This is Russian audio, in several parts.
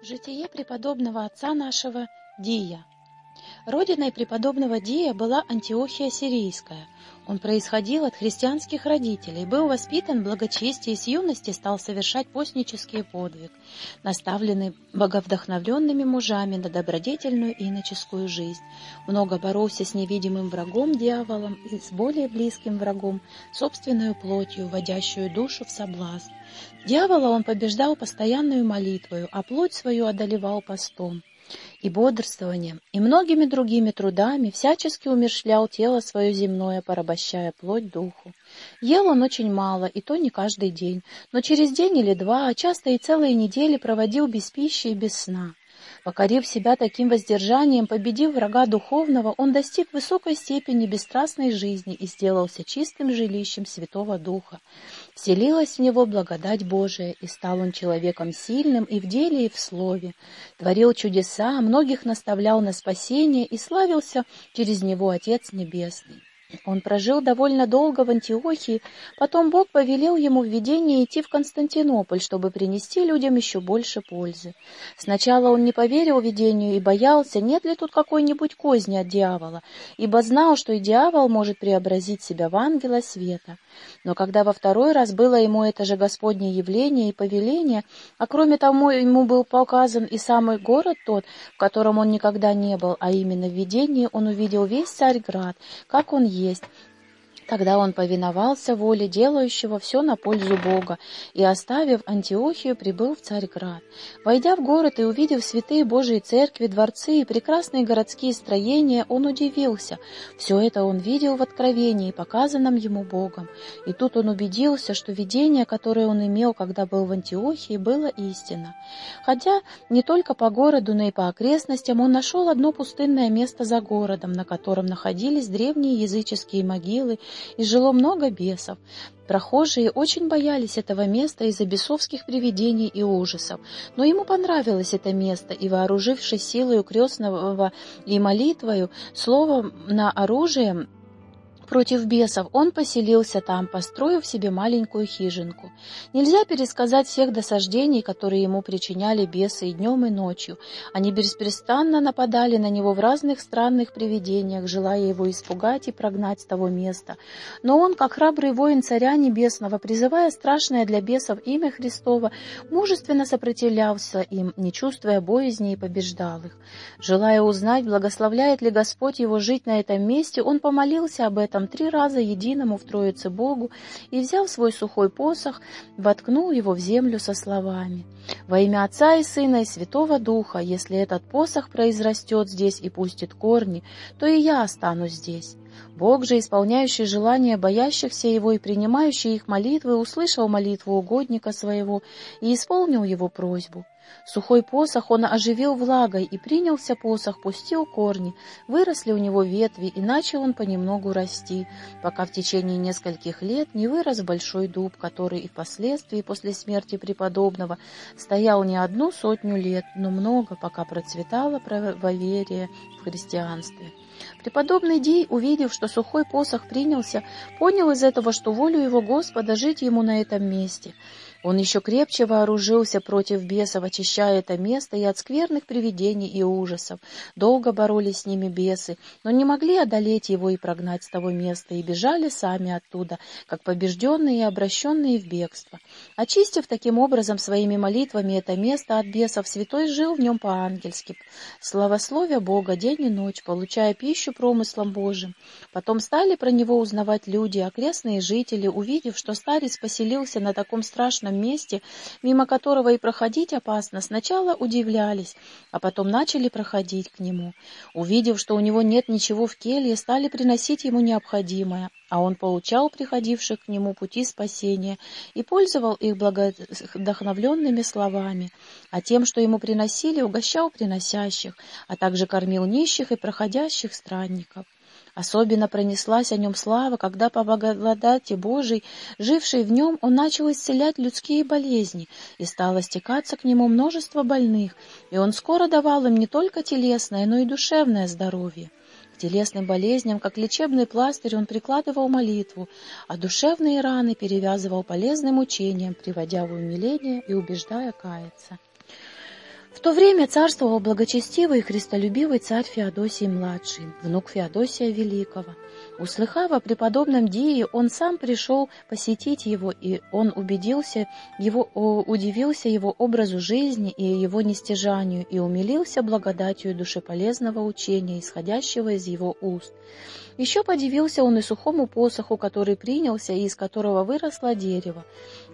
Житие преподобного отца нашего Дия. Родиной преподобного Дия была Антиохия Сирийская. Он происходил от христианских родителей, был воспитан в благочестии с юности стал совершать постнический подвиг, наставленный боговдохновленными мужами на добродетельную иноческую жизнь. Много боролся с невидимым врагом дьяволом и с более близким врагом, собственную плотью, вводящую душу в соблазн. Дьявола он побеждал постоянную молитвою, а плоть свою одолевал постом и бодрствованием, и многими другими трудами всячески умершлял тело свое земное, порабощая плоть духу. Ел он очень мало, и то не каждый день, но через день или два, а часто и целые недели проводил без пищи и без сна. Покорив себя таким воздержанием, победив врага духовного, он достиг высокой степени бесстрастной жизни и сделался чистым жилищем Святого Духа. Вселилась в него благодать Божия, и стал он человеком сильным и в деле, и в слове. Творил чудеса, многих наставлял на спасение, и славился через него Отец Небесный. Он прожил довольно долго в Антиохии, потом Бог повелел ему в видении идти в Константинополь, чтобы принести людям еще больше пользы. Сначала он не поверил видению и боялся, нет ли тут какой-нибудь козни от дьявола, ибо знал, что и дьявол может преобразить себя в ангела света. Но когда во второй раз было ему это же Господнее явление и повеление, а кроме того ему был показан и самый город тот, в котором он никогда не был, а именно в видении он увидел весь Царьград, как он есть, Тогда он повиновался воле делающего все на пользу Бога, и, оставив Антиохию, прибыл в Царьград. Войдя в город и увидев святые Божьи церкви, дворцы и прекрасные городские строения, он удивился. Все это он видел в откровении, показанном ему Богом. И тут он убедился, что видение, которое он имел, когда был в Антиохии, было истинно. Хотя не только по городу, но и по окрестностям, он нашел одно пустынное место за городом, на котором находились древние языческие могилы, и жило много бесов. Прохожие очень боялись этого места из-за бесовских привидений и ужасов, но ему понравилось это место, и, вооружившись силою крестного и молитвою, словом на оружие, против бесов, он поселился там, построив себе маленькую хижинку. Нельзя пересказать всех досаждений, которые ему причиняли бесы и днем, и ночью. Они беспрестанно нападали на него в разных странных привидениях, желая его испугать и прогнать с того места. Но он, как храбрый воин царя небесного, призывая страшное для бесов имя Христова, мужественно сопротивлялся им, не чувствуя боязни, и побеждал их. Желая узнать, благословляет ли Господь его жить на этом месте, он помолился об этом там три раза единому в Троице Богу и, взяв свой сухой посох, воткнул его в землю со словами «Во имя Отца и Сына и Святого Духа, если этот посох произрастет здесь и пустит корни, то и я останусь здесь». Бог же, исполняющий желания боящихся Его и принимающий их молитвы, услышал молитву угодника своего и исполнил его просьбу. Сухой посох он оживил влагой, и принялся посох, пустил корни, выросли у него ветви, и начал он понемногу расти, пока в течение нескольких лет не вырос большой дуб, который и впоследствии, после смерти преподобного, стоял не одну сотню лет, но много, пока процветало правоверие в христианстве. Преподобный Дий, увидев, что сухой посох принялся, понял из этого, что волю его Господа жить ему на этом месте — он еще крепче вооружился против бесов, очищая это место и от скверных привидений и ужасов. Долго боролись с ними бесы, но не могли одолеть его и прогнать с того места, и бежали сами оттуда, как побежденные и обращенные в бегство. Очистив таким образом своими молитвами это место от бесов, святой жил в нем по-ангельски, славословя Бога день и ночь, получая пищу промыслом Божьим. Потом стали про него узнавать люди, окрестные жители, увидев, что старец поселился на таком страшном страшном месте, мимо которого и проходить опасно, сначала удивлялись, а потом начали проходить к нему. Увидев, что у него нет ничего в келье, стали приносить ему необходимое, а он получал приходивших к нему пути спасения и пользовал их благодохновленными словами, а тем, что ему приносили, угощал приносящих, а также кормил нищих и проходящих странников. Особенно пронеслась о нем слава, когда по благодати Божией, жившей в нем, он начал исцелять людские болезни, и стало стекаться к нему множество больных, и он скоро давал им не только телесное, но и душевное здоровье. Телесным болезням, как лечебный пластырь, он прикладывал молитву, а душевные раны перевязывал полезным учением, приводя в умиление и убеждая каяться. В то время царствовал благочестивый и христолюбивый царь Феодосий-младший, внук Феодосия Великого. Услыхав о преподобном Дии, он сам пришел посетить его, и он убедился, его, удивился его образу жизни и его нестяжанию, и умилился благодатью душеполезного учения, исходящего из его уст. Еще подивился он и сухому посоху, который принялся и из которого выросло дерево.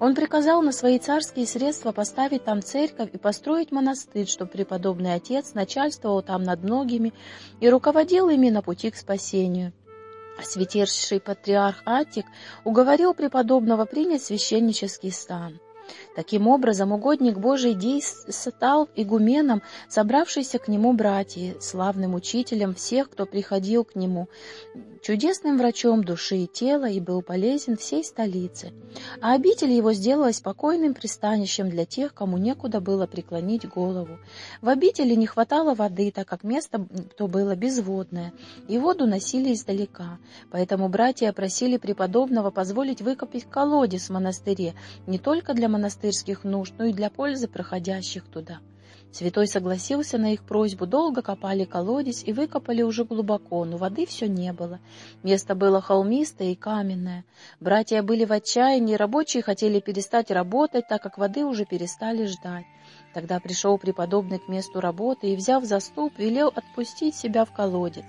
Он приказал на свои царские средства поставить там церковь и построить монастырь, чтобы преподобный отец начальствовал там над многими и руководил ими на пути к спасению. Святейший патриарх Атик уговорил преподобного принять священнический стан. Таким образом, угодник Божий стал игуменом, собравшийся к нему братья, славным учителем всех, кто приходил к нему, чудесным врачом души и тела и был полезен всей столице. А обитель его сделалась спокойным пристанищем для тех, кому некуда было преклонить голову. В обители не хватало воды, так как место то было безводное, и воду носили издалека. Поэтому братья просили преподобного позволить выкопить колодец в монастыре не только для монастырских нужд, но и для пользы проходящих туда. Святой согласился на их просьбу, долго копали колодец и выкопали уже глубоко, но воды все не было. Место было холмистое и каменное. Братья были в отчаянии, рабочие хотели перестать работать, так как воды уже перестали ждать. Тогда пришел преподобный к месту работы и, взяв заступ, велел отпустить себя в колодец.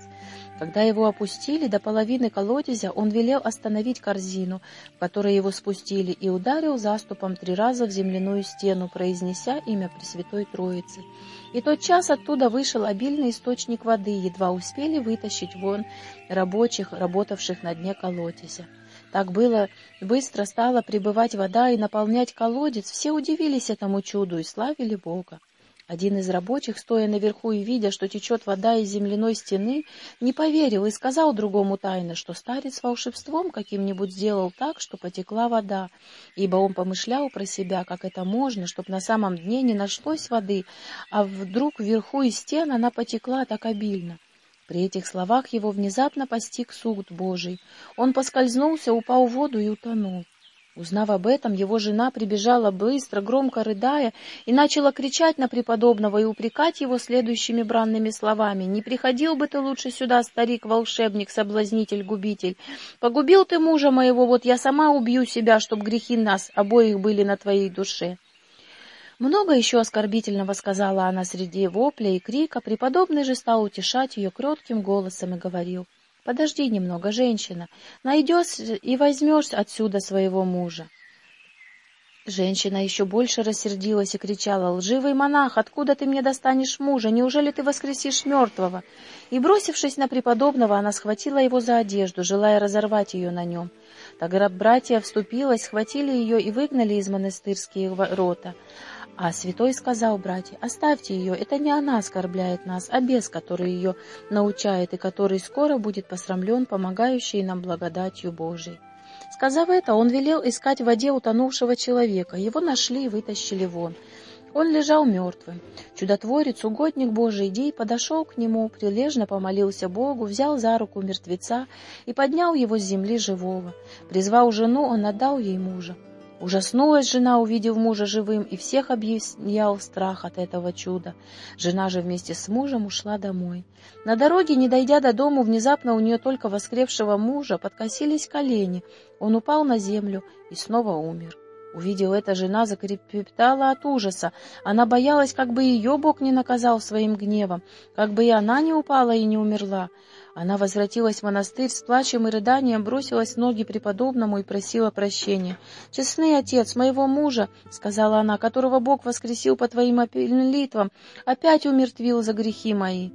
Когда его опустили до половины колодезя, он велел остановить корзину, в которой его спустили, и ударил заступом три раза в земляную стену, произнеся имя Пресвятой Троицы. И тот час оттуда вышел обильный источник воды, едва успели вытащить вон рабочих, работавших на дне колодезя. Так было, быстро стала прибывать вода и наполнять колодец, все удивились этому чуду и славили Бога. Один из рабочих, стоя наверху и видя, что течет вода из земляной стены, не поверил и сказал другому тайно, что старец волшебством каким-нибудь сделал так, что потекла вода, ибо он помышлял про себя, как это можно, чтобы на самом дне не нашлось воды, а вдруг вверху из стен она потекла так обильно. При этих словах его внезапно постиг суд Божий. Он поскользнулся, упал в воду и утонул. Узнав об этом, его жена прибежала быстро, громко рыдая, и начала кричать на преподобного и упрекать его следующими бранными словами. «Не приходил бы ты лучше сюда, старик-волшебник, соблазнитель-губитель! Погубил ты мужа моего, вот я сама убью себя, чтоб грехи нас обоих были на твоей душе!» Много еще оскорбительного сказала она среди вопля и крика, преподобный же стал утешать ее кротким голосом и говорил — Подожди немного, женщина. Найдешь и возьмешь отсюда своего мужа. Женщина еще больше рассердилась и кричала, «Лживый монах, откуда ты мне достанешь мужа? Неужели ты воскресишь мертвого?» И, бросившись на преподобного, она схватила его за одежду, желая разорвать ее на нем. Тогда братья вступилась, схватили ее и выгнали из монастырских ворота. А святой сказал братья, оставьте ее, это не она оскорбляет нас, а бес, который ее научает и который скоро будет посрамлен, помогающий нам благодатью Божией. Сказав это, он велел искать в воде утонувшего человека. Его нашли и вытащили вон. Он лежал мертвым. Чудотворец, угодник Божий Идей, подошел к нему, прилежно помолился Богу, взял за руку мертвеца и поднял его с земли живого. Призвал жену, он отдал ей мужа. Ужаснулась жена, увидев мужа живым, и всех объяснял страх от этого чуда. Жена же вместе с мужем ушла домой. На дороге, не дойдя до дому, внезапно у нее только воскревшего мужа подкосились колени. Он упал на землю и снова умер. Увидев это, жена закрепетала от ужаса. Она боялась, как бы ее Бог не наказал своим гневом, как бы и она не упала и не умерла. Она возвратилась в монастырь с плачем и рыданием, бросилась в ноги преподобному и просила прощения. «Честный отец моего мужа, — сказала она, — которого Бог воскресил по твоим молитвам, опять умертвил за грехи мои».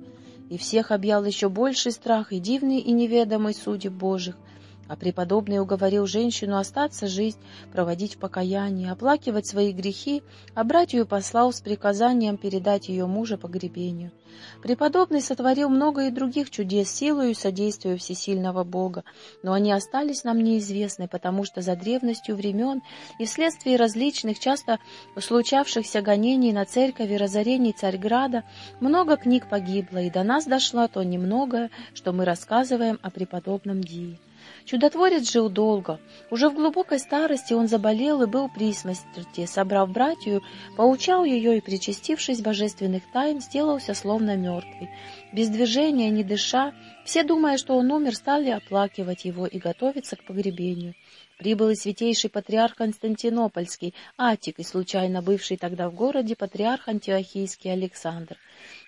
И всех объял еще больший страх и дивный и неведомый судеб Божьих. А преподобный уговорил женщину остаться жизнь, проводить в покаянии, оплакивать свои грехи, а братью послал с приказанием передать ее мужа погребению. Преподобный сотворил много и других чудес силою и содействию всесильного Бога, но они остались нам неизвестны, потому что за древностью времен и вследствие различных, часто случавшихся гонений на церковь и разорений Царьграда, много книг погибло, и до нас дошло то немногое, что мы рассказываем о преподобном Дии. Чудотворец жил долго. Уже в глубокой старости он заболел и был при смерти. Собрав братью, поучал ее и, причастившись божественных тайн, сделался словно мертвый. Без движения, не дыша, все, думая, что он умер, стали оплакивать его и готовиться к погребению. Прибыл и святейший патриарх Константинопольский, Атик, и случайно бывший тогда в городе патриарх Антиохийский Александр.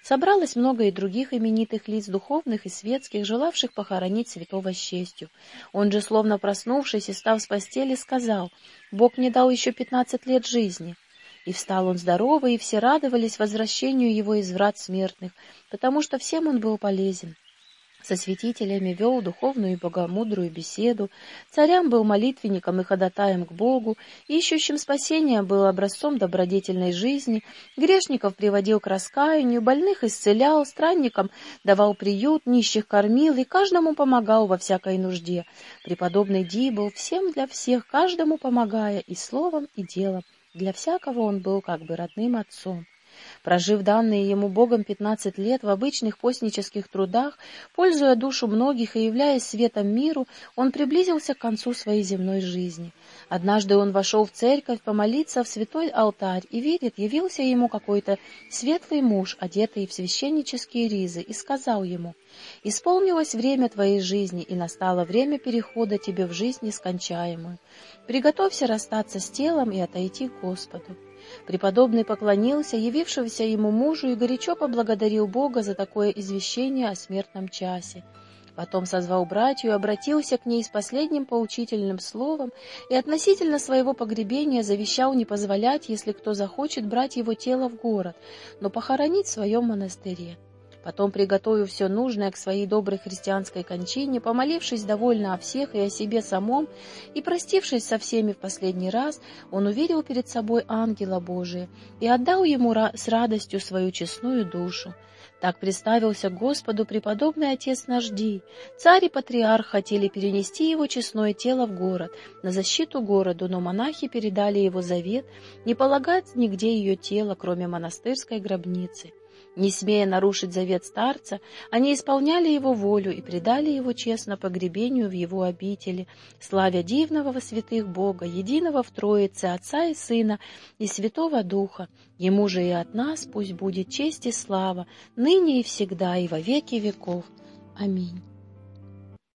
Собралось много и других именитых лиц, духовных и светских, желавших похоронить святого с честью. Он же, словно проснувшись и став с постели, сказал, «Бог мне дал еще пятнадцать лет жизни». И встал он здоровый, и все радовались возвращению его из врат смертных, потому что всем он был полезен со святителями вел духовную и богомудрую беседу, царям был молитвенником и ходатаем к Богу, ищущим спасения был образцом добродетельной жизни, грешников приводил к раскаянию, больных исцелял, странникам давал приют, нищих кормил и каждому помогал во всякой нужде. Преподобный Ди был всем для всех, каждому помогая и словом, и делом. Для всякого он был как бы родным отцом. Прожив данные ему Богом пятнадцать лет в обычных постнических трудах, пользуя душу многих и являясь светом миру, он приблизился к концу своей земной жизни. Однажды он вошел в церковь помолиться в святой алтарь и видит, явился ему какой-то светлый муж, одетый в священнические ризы, и сказал ему, «Исполнилось время твоей жизни, и настало время перехода тебе в жизнь нескончаемую. Приготовься расстаться с телом и отойти к Господу». Преподобный поклонился явившегося ему мужу и горячо поблагодарил Бога за такое извещение о смертном часе. Потом созвал братью и обратился к ней с последним поучительным словом и относительно своего погребения завещал не позволять, если кто захочет, брать его тело в город, но похоронить в своем монастыре. Потом, приготовив все нужное к своей доброй христианской кончине, помолившись довольно о всех и о себе самом, и простившись со всеми в последний раз, он увидел перед собой ангела Божия и отдал ему с радостью свою честную душу. Так представился Господу преподобный отец наш Ди. Царь и патриарх хотели перенести его честное тело в город, на защиту городу, но монахи передали его завет не полагать нигде ее тело, кроме монастырской гробницы. Не смея нарушить завет старца, они исполняли его волю и предали его честно погребению в его обители, славя дивного во святых Бога, единого в Троице, Отца и Сына и Святого Духа. Ему же и от нас пусть будет честь и слава, ныне и всегда, и во веки веков. Аминь.